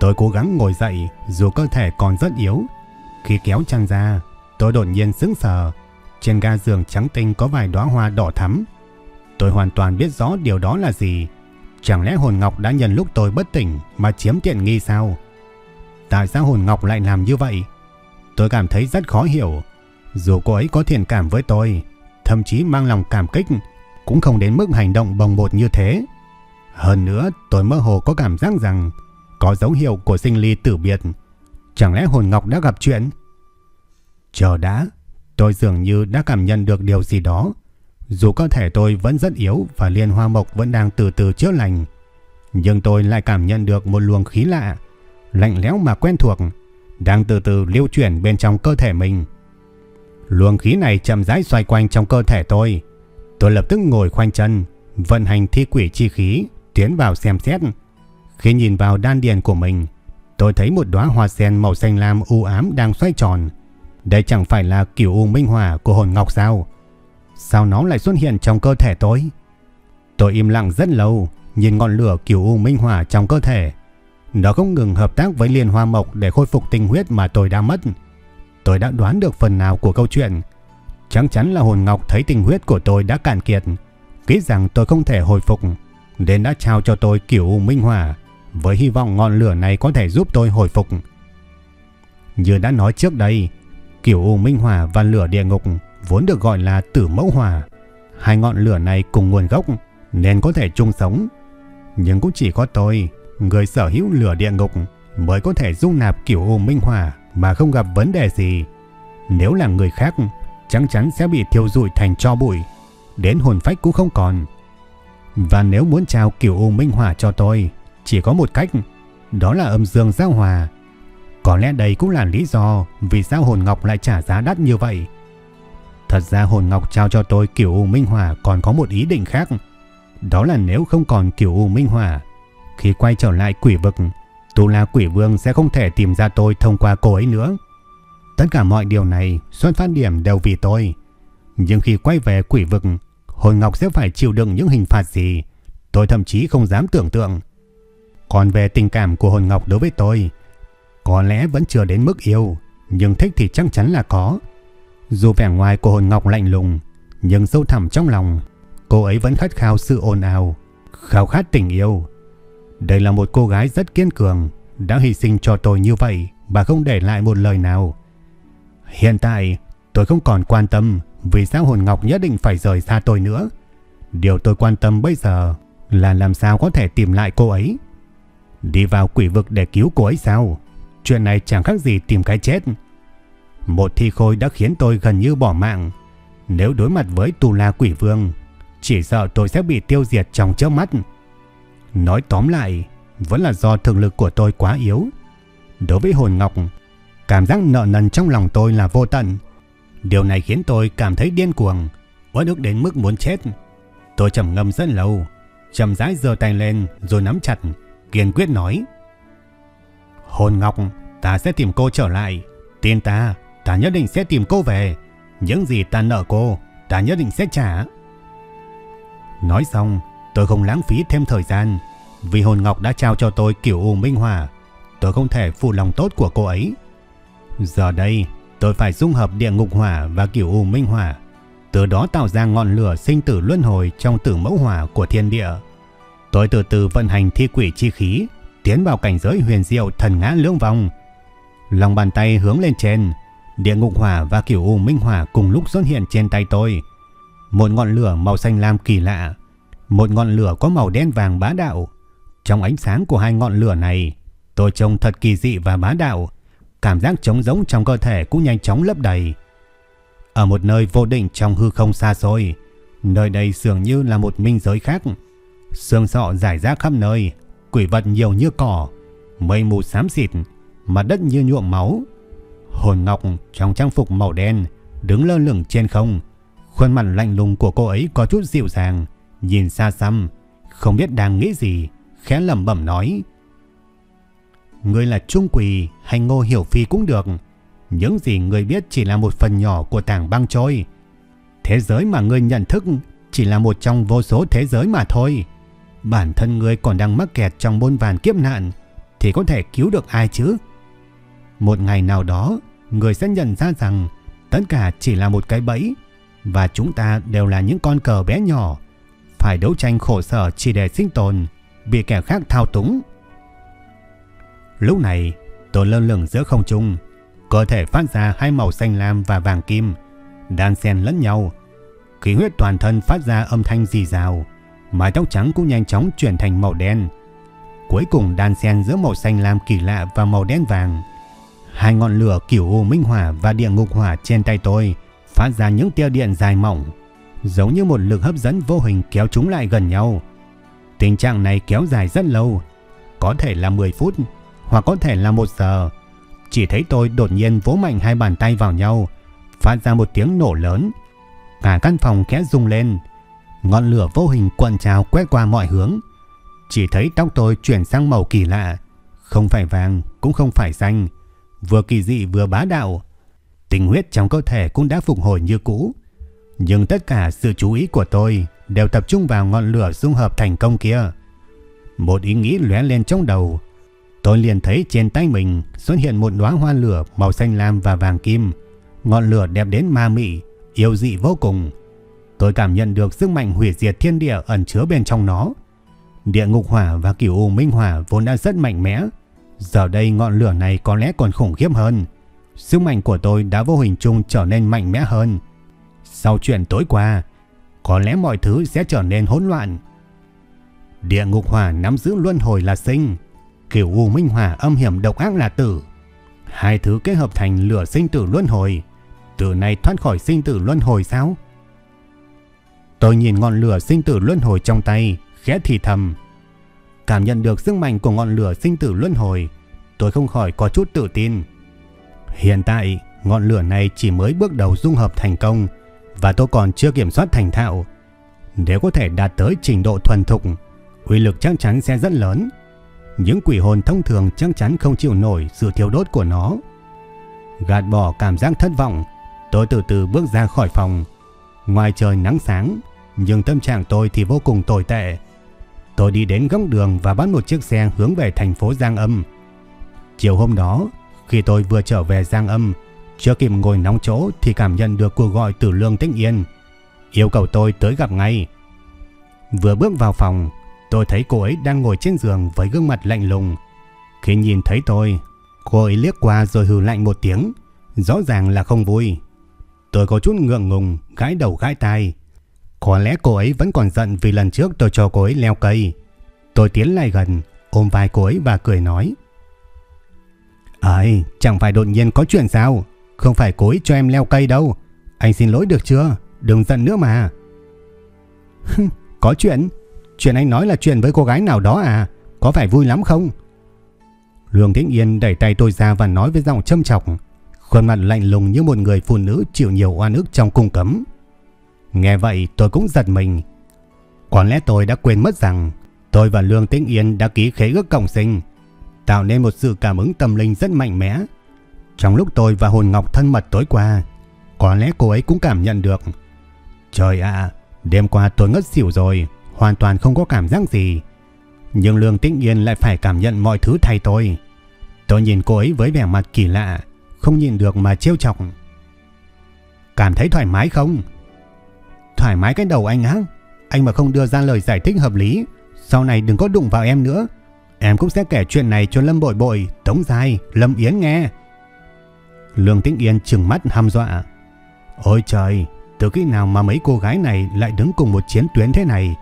Tôi cố gắng ngồi dậy dù cơ thể còn rất yếu. Khi kéo chăn ra, tôi đột nhiên sững sờ. Trên ga giường trắng tinh có vài đóa hoa đỏ thắm. Tôi hoàn toàn biết rõ điều đó là gì. Chẳng lẽ hồn ngọc đã nhận lúc tôi bất tỉnh mà chiếm tiện nghi sao? Tại sao hồn ngọc lại làm như vậy? Tôi cảm thấy rất khó hiểu. Dù cô ấy có thiện cảm với tôi, thậm chí mang lòng cảm kích, cũng không đến mức hành động bồng bột như thế. Hơn nữa, tôi mơ hồ có cảm giác rằng có dấu hiệu của sinh ly tử biệt. Chẳng lẽ hồn ngọc đã gặp chuyện? Chờ đã, tôi dường như đã cảm nhận được điều gì đó. Dù cơ thể tôi vẫn rất yếu và liên hoa mộc vẫn đang từ từ chữa lành, nhưng tôi lại cảm nhận được một luồng khí lạ, lạnh lẽo mà quen thuộc, đang từ từ lưu chuyển bên trong cơ thể mình. Luồng khí này chậm rãi xoay quanh trong cơ thể tôi. Tôi lập tức ngồi khoanh chân, vận hành thi quỷ chi khí, tiến vào xem xét. Khi nhìn vào đan điền của mình, tôi thấy một đóa hoa sen màu xanh lam u ám đang xoay tròn. Đây chẳng phải là kiểu u minh hỏa của hồn ngọc sao? Sao nó lại xuất hiện trong cơ thể tôi? Tôi im lặng rất lâu, nhìn ngọn lửa kiểu u minh hỏa trong cơ thể. Nó không ngừng hợp tác với liên hoa mộc để khôi phục tinh huyết mà tôi đã mất. Tôi đã đoán được phần nào của câu chuyện. Chắc chắn là hồn ngọc thấy tinh huyết của tôi đã cạn kiệt, nghĩ rằng tôi không thể hồi phục, nên đã trao cho tôi kiểu u minh hỏa, với hy vọng ngọn lửa này có thể giúp tôi hồi phục. Như đã nói trước đây, kiểu u minh hỏa và lửa địa ngục vốn được gọi là tử mẫu hỏa. Hai ngọn lửa này cùng nguồn gốc nên có thể chung sống. Nhưng cũng chỉ có tôi, người sở hữu lửa địa ngục mới có thể dung nạp kiểu u minh hỏa mà không gặp vấn đề gì. Nếu là người khác, chắc chắn sẽ bị thiêu rụi thành cho bụi, đến hồn phách cũng không còn. Và nếu muốn trao kiểu u minh hỏa cho tôi, chỉ có một cách, đó là âm dương giao hòa. Có lẽ đây cũng là lý do vì sao hồn ngọc lại trả giá đắt như vậy. Thật ra hồn ngọc trao cho tôi kiểu U Minh Hỏa còn có một ý định khác. Đó là nếu không còn kiểu U Minh Hỏa, khi quay trở lại quỷ vực, Tu La Quỷ Vương sẽ không thể tìm ra tôi thông qua cô ấy nữa. Tất cả mọi điều này xuất phát điểm đều vì tôi. Nhưng khi quay về quỷ vực, hồn ngọc sẽ phải chịu đựng những hình phạt gì, tôi thậm chí không dám tưởng tượng. Còn về tình cảm của hồn ngọc đối với tôi, có lẽ vẫn chưa đến mức yêu, nhưng thích thì chắc chắn là có. Dù vẻ ngoài của hồn ngọc lạnh lùng, nhưng sâu thẳm trong lòng, cô ấy vẫn khát khao sự ồn ào, khao khát tình yêu. Đây là một cô gái rất kiên cường, đã hy sinh cho tôi như vậy và không để lại một lời nào. Hiện tại, tôi không còn quan tâm vì sao hồn ngọc nhất định phải rời xa tôi nữa. Điều tôi quan tâm bây giờ là làm sao có thể tìm lại cô ấy. Đi vào quỷ vực để cứu cô ấy sao? Chuyện này chẳng khác gì tìm cái chết. Một thi khôi đã khiến tôi gần như bỏ mạng. Nếu đối mặt với tù la quỷ vương, chỉ sợ tôi sẽ bị tiêu diệt trong chớp mắt. Nói tóm lại, vẫn là do thực lực của tôi quá yếu. Đối với hồn ngọc, cảm giác nợ nần trong lòng tôi là vô tận. Điều này khiến tôi cảm thấy điên cuồng, uất ức đến mức muốn chết. Tôi trầm ngâm rất lâu, chậm rãi giơ tay lên rồi nắm chặt, kiên quyết nói: "Hồn Ngọc, ta sẽ tìm cô trở lại, tin ta, ta nhất định sẽ tìm cô về. Những gì ta nợ cô, ta nhất định sẽ trả. Nói xong, tôi không lãng phí thêm thời gian. Vì hồn ngọc đã trao cho tôi kiểu u minh hỏa. Tôi không thể phụ lòng tốt của cô ấy. Giờ đây, tôi phải dung hợp địa ngục hỏa và kiểu u minh hỏa. Từ đó tạo ra ngọn lửa sinh tử luân hồi trong tử mẫu hỏa của thiên địa. Tôi từ từ vận hành thi quỷ chi khí, tiến vào cảnh giới huyền diệu thần ngã lưỡng vòng Lòng bàn tay hướng lên trên, Địa ngục hỏa và kiểu u minh hỏa cùng lúc xuất hiện trên tay tôi. Một ngọn lửa màu xanh lam kỳ lạ, một ngọn lửa có màu đen vàng bá đạo. Trong ánh sáng của hai ngọn lửa này, tôi trông thật kỳ dị và bá đạo. Cảm giác trống giống trong cơ thể cũng nhanh chóng lấp đầy. Ở một nơi vô định trong hư không xa xôi, nơi đây dường như là một minh giới khác. Sương sọ rải rác khắp nơi, quỷ vật nhiều như cỏ, mây mù xám xịt, mặt đất như nhuộm máu, Hồn Ngọc trong trang phục màu đen đứng lơ lửng trên không. Khuôn mặt lạnh lùng của cô ấy có chút dịu dàng, nhìn xa xăm, không biết đang nghĩ gì, khẽ lẩm bẩm nói: "Ngươi là Trung Quỳ hay Ngô Hiểu Phi cũng được, những gì ngươi biết chỉ là một phần nhỏ của tảng băng trôi. Thế giới mà ngươi nhận thức chỉ là một trong vô số thế giới mà thôi. Bản thân ngươi còn đang mắc kẹt trong bôn vàn kiếp nạn thì có thể cứu được ai chứ?" Một ngày nào đó, người sẽ nhận ra rằng tất cả chỉ là một cái bẫy và chúng ta đều là những con cờ bé nhỏ, phải đấu tranh khổ sở chỉ để sinh tồn, bị kẻ khác thao túng. Lúc này, tôi lơ lửng giữa không trung, cơ thể phát ra hai màu xanh lam và vàng kim, đan xen lẫn nhau. Khí huyết toàn thân phát ra âm thanh dì rào, mái tóc trắng cũng nhanh chóng chuyển thành màu đen. Cuối cùng đan xen giữa màu xanh lam kỳ lạ và màu đen vàng. Hai ngọn lửa kiểu u minh hỏa và địa ngục hỏa trên tay tôi phát ra những tia điện dài mỏng, giống như một lực hấp dẫn vô hình kéo chúng lại gần nhau. Tình trạng này kéo dài rất lâu, có thể là 10 phút hoặc có thể là 1 giờ. Chỉ thấy tôi đột nhiên vỗ mạnh hai bàn tay vào nhau, phát ra một tiếng nổ lớn. Cả căn phòng khẽ rung lên, ngọn lửa vô hình quần trào quét qua mọi hướng. Chỉ thấy tóc tôi chuyển sang màu kỳ lạ, không phải vàng cũng không phải xanh, vừa kỳ dị vừa bá đạo. Tình huyết trong cơ thể cũng đã phục hồi như cũ. Nhưng tất cả sự chú ý của tôi đều tập trung vào ngọn lửa dung hợp thành công kia. Một ý nghĩ lóe lên trong đầu. Tôi liền thấy trên tay mình xuất hiện một đóa hoa lửa màu xanh lam và vàng kim. Ngọn lửa đẹp đến ma mị, yêu dị vô cùng. Tôi cảm nhận được sức mạnh hủy diệt thiên địa ẩn chứa bên trong nó. Địa ngục hỏa và cửu u minh hỏa vốn đã rất mạnh mẽ. Giờ đây ngọn lửa này có lẽ còn khủng khiếp hơn. Sức mạnh của tôi đã vô hình chung trở nên mạnh mẽ hơn. Sau chuyện tối qua, có lẽ mọi thứ sẽ trở nên hỗn loạn. Địa ngục hỏa nắm giữ luân hồi là sinh, kiểu u minh hỏa âm hiểm độc ác là tử. Hai thứ kết hợp thành lửa sinh tử luân hồi. Từ nay thoát khỏi sinh tử luân hồi sao? Tôi nhìn ngọn lửa sinh tử luân hồi trong tay, khẽ thì thầm. Cảm nhận được sức mạnh của ngọn lửa sinh tử luân hồi, tôi không khỏi có chút tự tin. Hiện tại, ngọn lửa này chỉ mới bước đầu dung hợp thành công và tôi còn chưa kiểm soát thành thạo. Nếu có thể đạt tới trình độ thuần thục, uy lực chắc chắn sẽ rất lớn. Những quỷ hồn thông thường chắc chắn không chịu nổi sự thiếu đốt của nó. Gạt bỏ cảm giác thất vọng, tôi từ từ bước ra khỏi phòng. Ngoài trời nắng sáng, nhưng tâm trạng tôi thì vô cùng tồi tệ. Tôi đi đến góc đường và bắt một chiếc xe hướng về thành phố Giang Âm. Chiều hôm đó, khi tôi vừa trở về Giang Âm, chưa kịp ngồi nóng chỗ thì cảm nhận được cuộc gọi từ Lương Tĩnh Yên. Yêu cầu tôi tới gặp ngay. Vừa bước vào phòng, tôi thấy cô ấy đang ngồi trên giường với gương mặt lạnh lùng. Khi nhìn thấy tôi, cô ấy liếc qua rồi hừ lạnh một tiếng, rõ ràng là không vui. Tôi có chút ngượng ngùng, gãi đầu gãi tai. Có lẽ cô ấy vẫn còn giận vì lần trước tôi cho cô ấy leo cây. Tôi tiến lại gần, ôm vai cô ấy và cười nói. Ây, chẳng phải đột nhiên có chuyện sao? Không phải cô ấy cho em leo cây đâu. Anh xin lỗi được chưa? Đừng giận nữa mà. có chuyện? Chuyện anh nói là chuyện với cô gái nào đó à? Có phải vui lắm không? Lương Tĩnh Yên đẩy tay tôi ra và nói với giọng châm chọc. Khuôn mặt lạnh lùng như một người phụ nữ chịu nhiều oan ức trong cung cấm. Nghe vậy tôi cũng giật mình. Có lẽ tôi đã quên mất rằng tôi và Lương Tĩnh Yên đã ký khế ước cộng sinh, tạo nên một sự cảm ứng tâm linh rất mạnh mẽ. Trong lúc tôi và Hồn Ngọc thân mật tối qua, có lẽ cô ấy cũng cảm nhận được. Trời ạ, đêm qua tôi ngất xỉu rồi, hoàn toàn không có cảm giác gì. Nhưng Lương Tĩnh Yên lại phải cảm nhận mọi thứ thay tôi. Tôi nhìn cô ấy với vẻ mặt kỳ lạ, không nhìn được mà trêu chọc. Cảm thấy thoải mái không? Thoải mái cái đầu anh á. Anh mà không đưa ra lời giải thích hợp lý, sau này đừng có đụng vào em nữa. Em cũng sẽ kể chuyện này cho Lâm Bội Bội, Tống Giai, Lâm Yến nghe. Lương Tĩnh Yên trừng mắt ham dọa. Ôi trời, từ khi nào mà mấy cô gái này lại đứng cùng một chiến tuyến thế này?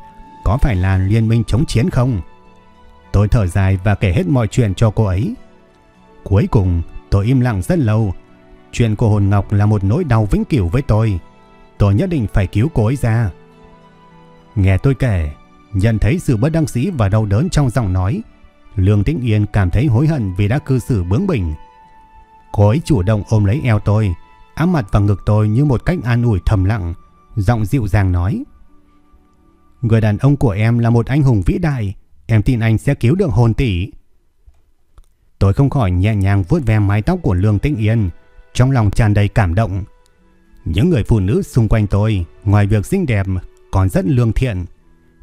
Có phải là liên minh chống chiến không? Tôi thở dài và kể hết mọi chuyện cho cô ấy. Cuối cùng, tôi im lặng rất lâu. Chuyện của Hồn Ngọc là một nỗi đau vĩnh cửu với tôi. Tôi nhất định phải cứu cô ấy ra. Nghe tôi kể, nhận thấy sự bất đăng sĩ và đau đớn trong giọng nói, Lương Tĩnh Yên cảm thấy hối hận vì đã cư xử bướng bỉnh. Cô ấy chủ động ôm lấy eo tôi, áp mặt vào ngực tôi như một cách an ủi thầm lặng, giọng dịu dàng nói. Người đàn ông của em là một anh hùng vĩ đại, em tin anh sẽ cứu được hồn tỷ. Tôi không khỏi nhẹ nhàng vuốt ve mái tóc của Lương Tĩnh Yên, trong lòng tràn đầy cảm động. Những người phụ nữ xung quanh tôi, ngoài việc xinh đẹp, còn rất lương thiện.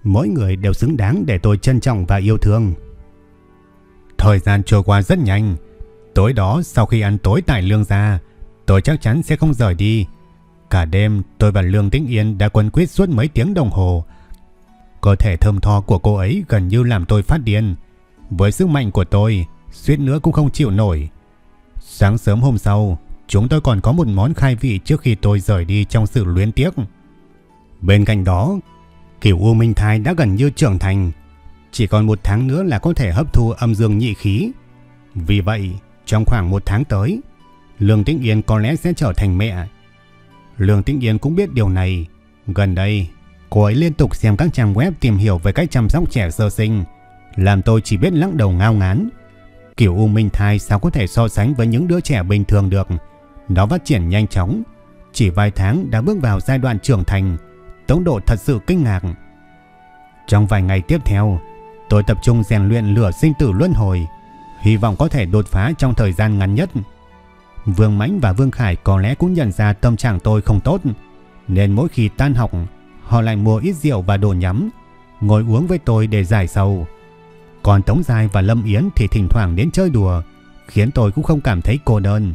Mỗi người đều xứng đáng để tôi trân trọng và yêu thương. Thời gian trôi qua rất nhanh. Tối đó sau khi ăn tối tại Lương Gia, tôi chắc chắn sẽ không rời đi. Cả đêm tôi và Lương Tĩnh Yên đã quân quyết suốt mấy tiếng đồng hồ. Cơ thể thơm tho của cô ấy gần như làm tôi phát điên. Với sức mạnh của tôi, suýt nữa cũng không chịu nổi. Sáng sớm hôm sau, chúng tôi còn có một món khai vị trước khi tôi rời đi trong sự luyến tiếc. Bên cạnh đó, kiểu U Minh Thai đã gần như trưởng thành, chỉ còn một tháng nữa là có thể hấp thu âm dương nhị khí. Vì vậy, trong khoảng một tháng tới, Lương Tĩnh Yên có lẽ sẽ trở thành mẹ. Lương Tĩnh Yên cũng biết điều này. Gần đây, cô ấy liên tục xem các trang web tìm hiểu về cách chăm sóc trẻ sơ sinh, làm tôi chỉ biết lắc đầu ngao ngán. Kiểu U Minh Thai sao có thể so sánh với những đứa trẻ bình thường được. Nó phát triển nhanh chóng, chỉ vài tháng đã bước vào giai đoạn trưởng thành, tốc độ thật sự kinh ngạc. Trong vài ngày tiếp theo, tôi tập trung rèn luyện lửa sinh tử luân hồi, hy vọng có thể đột phá trong thời gian ngắn nhất. Vương Mãnh và Vương Khải có lẽ cũng nhận ra tâm trạng tôi không tốt, nên mỗi khi tan học, họ lại mua ít rượu và đồ nhắm, ngồi uống với tôi để giải sầu. Còn Tống Giai và Lâm Yến thì thỉnh thoảng đến chơi đùa, khiến tôi cũng không cảm thấy cô đơn.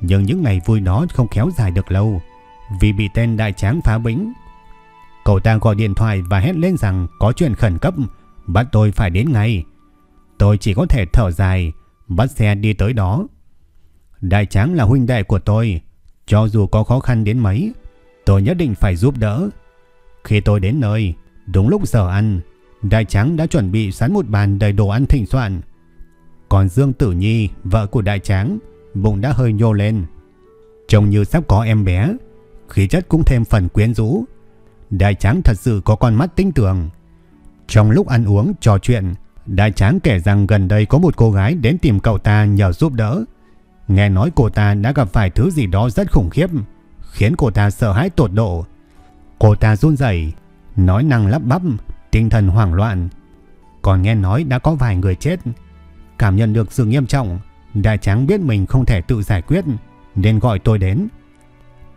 Nhưng những ngày vui đó không kéo dài được lâu, vì bị tên đại tráng phá bĩnh. Cậu ta gọi điện thoại và hét lên rằng có chuyện khẩn cấp, bắt tôi phải đến ngay. Tôi chỉ có thể thở dài, bắt xe đi tới đó. Đại tráng là huynh đệ của tôi, cho dù có khó khăn đến mấy, tôi nhất định phải giúp đỡ. Khi tôi đến nơi, đúng lúc giờ ăn, Đại Tráng đã chuẩn bị sẵn một bàn đầy đồ ăn thịnh soạn. Còn Dương Tử Nhi, vợ của Đại Tráng, bụng đã hơi nhô lên. Trông như sắp có em bé, khí chất cũng thêm phần quyến rũ. Đại Tráng thật sự có con mắt tinh tường. Trong lúc ăn uống, trò chuyện, Đại Tráng kể rằng gần đây có một cô gái đến tìm cậu ta nhờ giúp đỡ. Nghe nói cô ta đã gặp phải thứ gì đó rất khủng khiếp, khiến cô ta sợ hãi tột độ. Cô ta run rẩy, nói năng lắp bắp, tinh thần hoảng loạn. Còn nghe nói đã có vài người chết. Cảm nhận được sự nghiêm trọng, Đại Tráng biết mình không thể tự giải quyết, nên gọi tôi đến.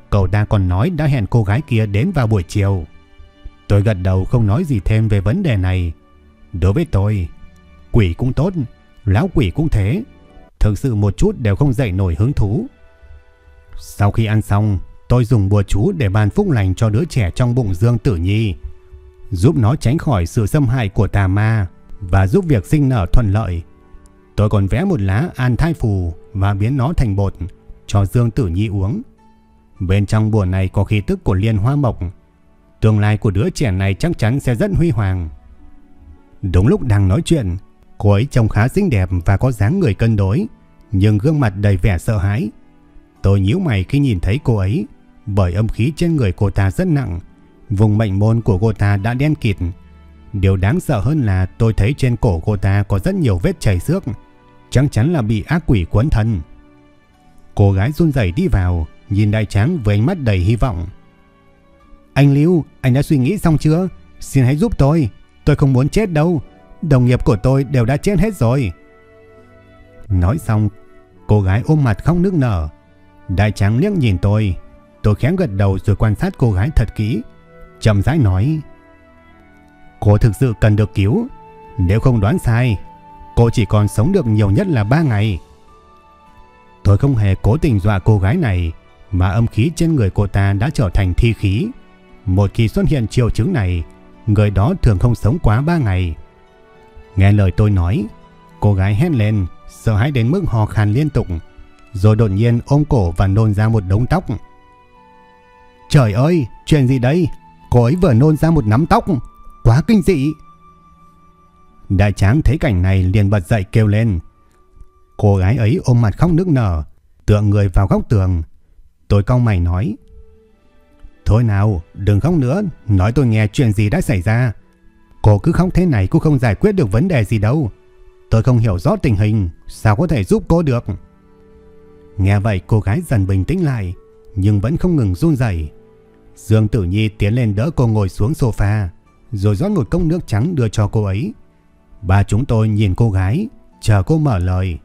Cậu ta còn nói đã hẹn cô gái kia đến vào buổi chiều. Tôi gật đầu không nói gì thêm về vấn đề này. Đối với tôi, quỷ cũng tốt, lão quỷ cũng thế. Thực sự một chút đều không dậy nổi hứng thú. Sau khi ăn xong, tôi dùng bùa chú để ban phúc lành cho đứa trẻ trong bụng Dương Tử Nhi, giúp nó tránh khỏi sự xâm hại của tà ma và giúp việc sinh nở thuận lợi. Tôi còn vẽ một lá an thai phù và biến nó thành bột cho Dương Tử Nhi uống. Bên trong bùa này có khí tức của liên hoa mộc. Tương lai của đứa trẻ này chắc chắn sẽ rất huy hoàng. Đúng lúc đang nói chuyện, cô ấy trông khá xinh đẹp và có dáng người cân đối, nhưng gương mặt đầy vẻ sợ hãi. Tôi nhíu mày khi nhìn thấy cô ấy, bởi âm khí trên người cô ta rất nặng. Vùng mệnh môn của cô ta đã đen kịt. Điều đáng sợ hơn là tôi thấy trên cổ cô ta có rất nhiều vết chảy xước, chắc chắn là bị ác quỷ quấn thân. Cô gái run rẩy đi vào, nhìn đại tráng với ánh mắt đầy hy vọng. Anh Lưu, anh đã suy nghĩ xong chưa? Xin hãy giúp tôi. Tôi không muốn chết đâu. Đồng nghiệp của tôi đều đã chết hết rồi. Nói xong, cô gái ôm mặt khóc nước nở. Đại tráng liếc nhìn tôi. Tôi khẽ gật đầu rồi quan sát cô gái thật kỹ. Chậm rãi nói. Cô thực sự cần được cứu. Nếu không đoán sai, cô chỉ còn sống được nhiều nhất là 3 ngày. Tôi không hề cố tình dọa cô gái này, mà âm khí trên người cô ta đã trở thành thi khí. Một khi xuất hiện triệu chứng này, người đó thường không sống quá 3 ngày. Nghe lời tôi nói, cô gái hét lên, sợ hãi đến mức hò khan liên tục, rồi đột nhiên ôm cổ và nôn ra một đống tóc. Trời ơi, chuyện gì đây? Cô ấy vừa nôn ra một nắm tóc, quá kinh dị. Đại tráng thấy cảnh này liền bật dậy kêu lên. Cô gái ấy ôm mặt khóc nức nở, tựa người vào góc tường. Tôi cong mày nói. Thôi nào, đừng khóc nữa, nói tôi nghe chuyện gì đã xảy ra. Cô cứ khóc thế này cũng không giải quyết được vấn đề gì đâu. Tôi không hiểu rõ tình hình, sao có thể giúp cô được. Nghe vậy cô gái dần bình tĩnh lại, nhưng vẫn không ngừng run rẩy. Dương Tử Nhi tiến lên đỡ cô ngồi xuống sofa, rồi rót một cốc nước trắng đưa cho cô ấy. Ba chúng tôi nhìn cô gái, chờ cô mở lời.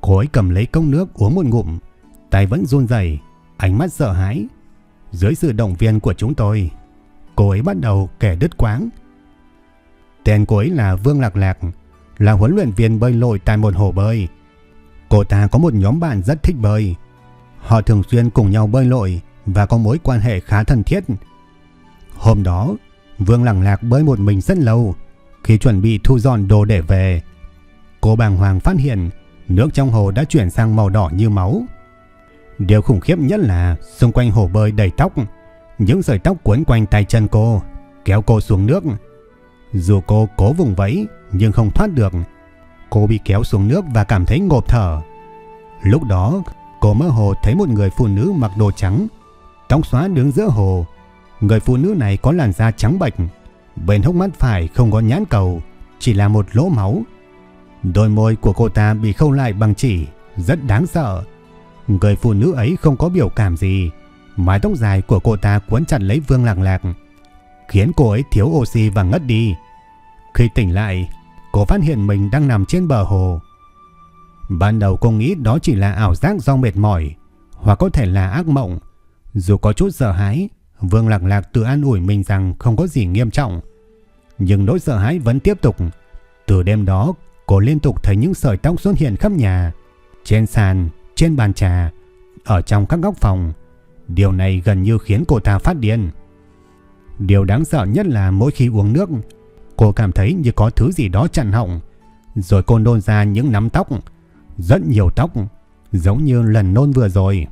Cô ấy cầm lấy cốc nước uống một ngụm, tay vẫn run rẩy, ánh mắt sợ hãi. Dưới sự động viên của chúng tôi, cô ấy bắt đầu kể đứt quáng. Tên cô ấy là Vương Lạc Lạc, là huấn luyện viên bơi lội tại một hồ bơi. Cô ta có một nhóm bạn rất thích bơi. Họ thường xuyên cùng nhau bơi lội và có mối quan hệ khá thân thiết. Hôm đó, Vương lẳng Lạc bơi một mình rất lâu. Khi chuẩn bị thu dọn đồ để về, cô bàng hoàng phát hiện nước trong hồ đã chuyển sang màu đỏ như máu. Điều khủng khiếp nhất là xung quanh hồ bơi đầy tóc, những sợi tóc cuốn quanh tay chân cô, kéo cô xuống nước. Dù cô cố vùng vẫy nhưng không thoát được. Cô bị kéo xuống nước và cảm thấy ngộp thở. Lúc đó, cô mơ hồ thấy một người phụ nữ mặc đồ trắng, tóc xóa đứng giữa hồ. Người phụ nữ này có làn da trắng bệch, bên hốc mắt phải không có nhãn cầu, chỉ là một lỗ máu. Đôi môi của cô ta bị khâu lại bằng chỉ, rất đáng sợ. Người phụ nữ ấy không có biểu cảm gì, mái tóc dài của cô ta cuốn chặt lấy Vương Lạc Lạc, khiến cô ấy thiếu oxy và ngất đi. Khi tỉnh lại, cô phát hiện mình đang nằm trên bờ hồ. Ban đầu cô nghĩ đó chỉ là ảo giác do mệt mỏi, hoặc có thể là ác mộng. Dù có chút sợ hãi, Vương Lạc Lạc tự an ủi mình rằng không có gì nghiêm trọng. Nhưng nỗi sợ hãi vẫn tiếp tục. Từ đêm đó, cô liên tục thấy những sợi tóc xuất hiện khắp nhà, trên sàn, trên bàn trà, ở trong các góc phòng. Điều này gần như khiến cô ta phát điên. Điều đáng sợ nhất là mỗi khi uống nước, cô cảm thấy như có thứ gì đó chặn họng, rồi cô nôn ra những nắm tóc, rất nhiều tóc, giống như lần nôn vừa rồi.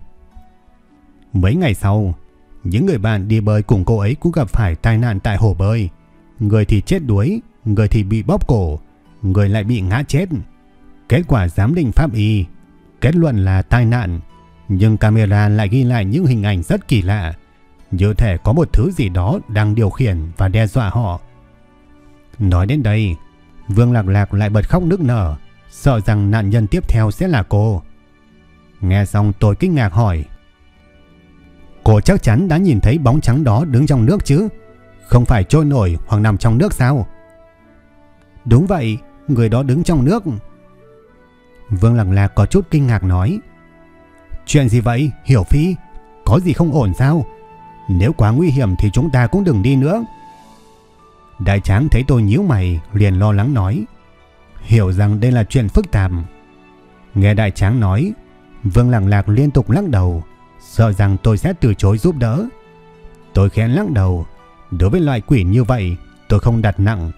Mấy ngày sau, những người bạn đi bơi cùng cô ấy cũng gặp phải tai nạn tại hồ bơi. Người thì chết đuối, người thì bị bóp cổ, người lại bị ngã chết. Kết quả giám định pháp y kết luận là tai nạn, nhưng camera lại ghi lại những hình ảnh rất kỳ lạ, như thể có một thứ gì đó đang điều khiển và đe dọa họ. Nói đến đây, Vương Lạc Lạc lại bật khóc nức nở, sợ rằng nạn nhân tiếp theo sẽ là cô. Nghe xong tôi kinh ngạc hỏi. Cô chắc chắn đã nhìn thấy bóng trắng đó đứng trong nước chứ? Không phải trôi nổi hoặc nằm trong nước sao? Đúng vậy, người đó đứng trong nước. Vương Lặng Lạc có chút kinh ngạc nói. Chuyện gì vậy, Hiểu Phi? Có gì không ổn sao? Nếu quá nguy hiểm thì chúng ta cũng đừng đi nữa. Đại tráng thấy tôi nhíu mày, liền lo lắng nói. Hiểu rằng đây là chuyện phức tạp. Nghe đại tráng nói, Vương Lặng Lạc liên tục lắc đầu, sợ rằng tôi sẽ từ chối giúp đỡ. Tôi khẽ lắc đầu, đối với loại quỷ như vậy, tôi không đặt nặng.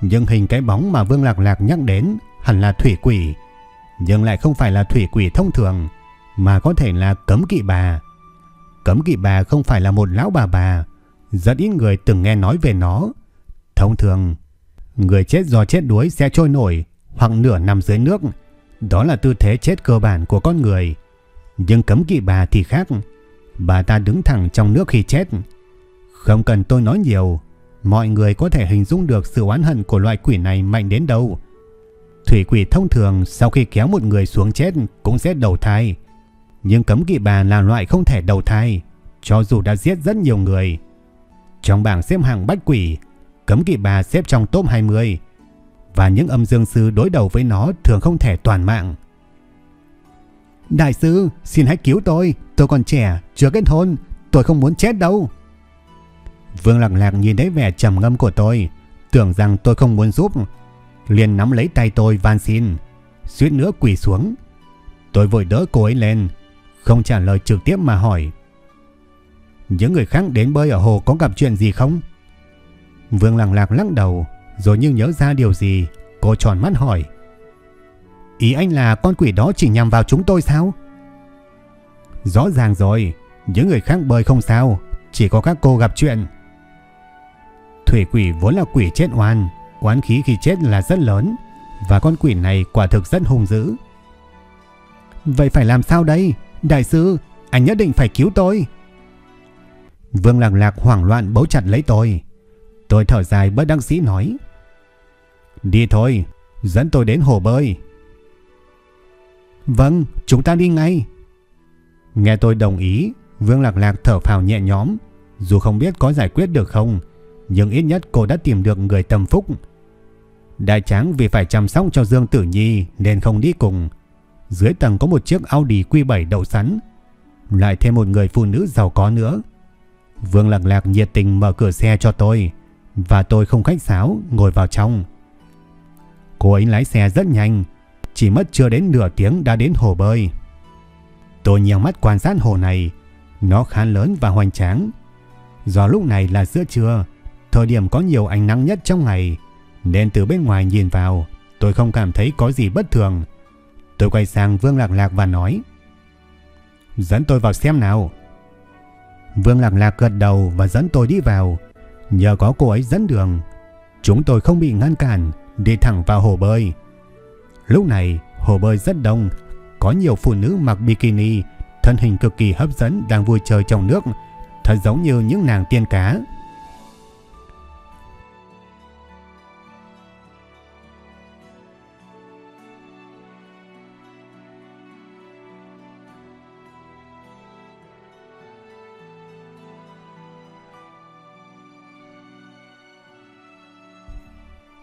Nhưng hình cái bóng mà Vương Lạc Lạc nhắc đến hẳn là thủy quỷ, nhưng lại không phải là thủy quỷ thông thường, mà có thể là cấm kỵ bà. Cấm kỵ bà không phải là một lão bà bà, rất ít người từng nghe nói về nó. Thông thường, người chết do chết đuối sẽ trôi nổi hoặc nửa nằm dưới nước, đó là tư thế chết cơ bản của con người. Nhưng cấm kỵ bà thì khác, bà ta đứng thẳng trong nước khi chết. Không cần tôi nói nhiều, mọi người có thể hình dung được sự oán hận của loại quỷ này mạnh đến đâu. Thủy quỷ thông thường sau khi kéo một người xuống chết cũng sẽ đầu thai. Nhưng cấm kỵ bà là loại không thể đầu thai, cho dù đã giết rất nhiều người. Trong bảng xếp hạng bách quỷ, cấm kỵ bà xếp trong top 20. Và những âm dương sư đối đầu với nó thường không thể toàn mạng. Đại sư, xin hãy cứu tôi. Tôi còn trẻ, chưa kết hôn. Tôi không muốn chết đâu. Vương Lạc Lạc nhìn thấy vẻ trầm ngâm của tôi. Tưởng rằng tôi không muốn giúp. Liền nắm lấy tay tôi van xin. Suýt nữa quỳ xuống. Tôi vội đỡ cô ấy lên. Không trả lời trực tiếp mà hỏi. Những người khác đến bơi ở hồ có gặp chuyện gì không? Vương Lạc Lạc lắc đầu. Rồi như nhớ ra điều gì. Cô tròn mắt hỏi. Ý anh là con quỷ đó chỉ nhằm vào chúng tôi sao? Rõ ràng rồi, những người khác bơi không sao, chỉ có các cô gặp chuyện. Thủy quỷ vốn là quỷ chết oan, oán khí khi chết là rất lớn, và con quỷ này quả thực rất hung dữ. Vậy phải làm sao đây? Đại sư, anh nhất định phải cứu tôi. Vương Lạc Lạc hoảng loạn bấu chặt lấy tôi. Tôi thở dài bất đăng sĩ nói. Đi thôi, dẫn tôi đến hồ bơi. Vâng, chúng ta đi ngay. Nghe tôi đồng ý, Vương Lạc Lạc thở phào nhẹ nhõm. Dù không biết có giải quyết được không, nhưng ít nhất cô đã tìm được người tâm phúc. Đại tráng vì phải chăm sóc cho Dương Tử Nhi nên không đi cùng. Dưới tầng có một chiếc Audi Q7 đậu sẵn. Lại thêm một người phụ nữ giàu có nữa. Vương Lạc Lạc nhiệt tình mở cửa xe cho tôi. Và tôi không khách sáo ngồi vào trong. Cô ấy lái xe rất nhanh. Chỉ mất chưa đến nửa tiếng đã đến hồ bơi. Tôi nhèo mắt quan sát hồ này. Nó khá lớn và hoành tráng. Do lúc này là giữa trưa, thời điểm có nhiều ánh nắng nhất trong ngày, nên từ bên ngoài nhìn vào, tôi không cảm thấy có gì bất thường. Tôi quay sang Vương Lạc Lạc và nói Dẫn tôi vào xem nào Vương Lạc Lạc gật đầu và dẫn tôi đi vào Nhờ có cô ấy dẫn đường Chúng tôi không bị ngăn cản Đi thẳng vào hồ bơi Lúc này, hồ bơi rất đông. Có nhiều phụ nữ mặc bikini, Thân hình cực kỳ hấp dẫn đang vui chơi trong nước. Thật giống như những nàng tiên cá.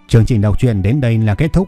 Chương trình đọc truyện đến đây là kết thúc.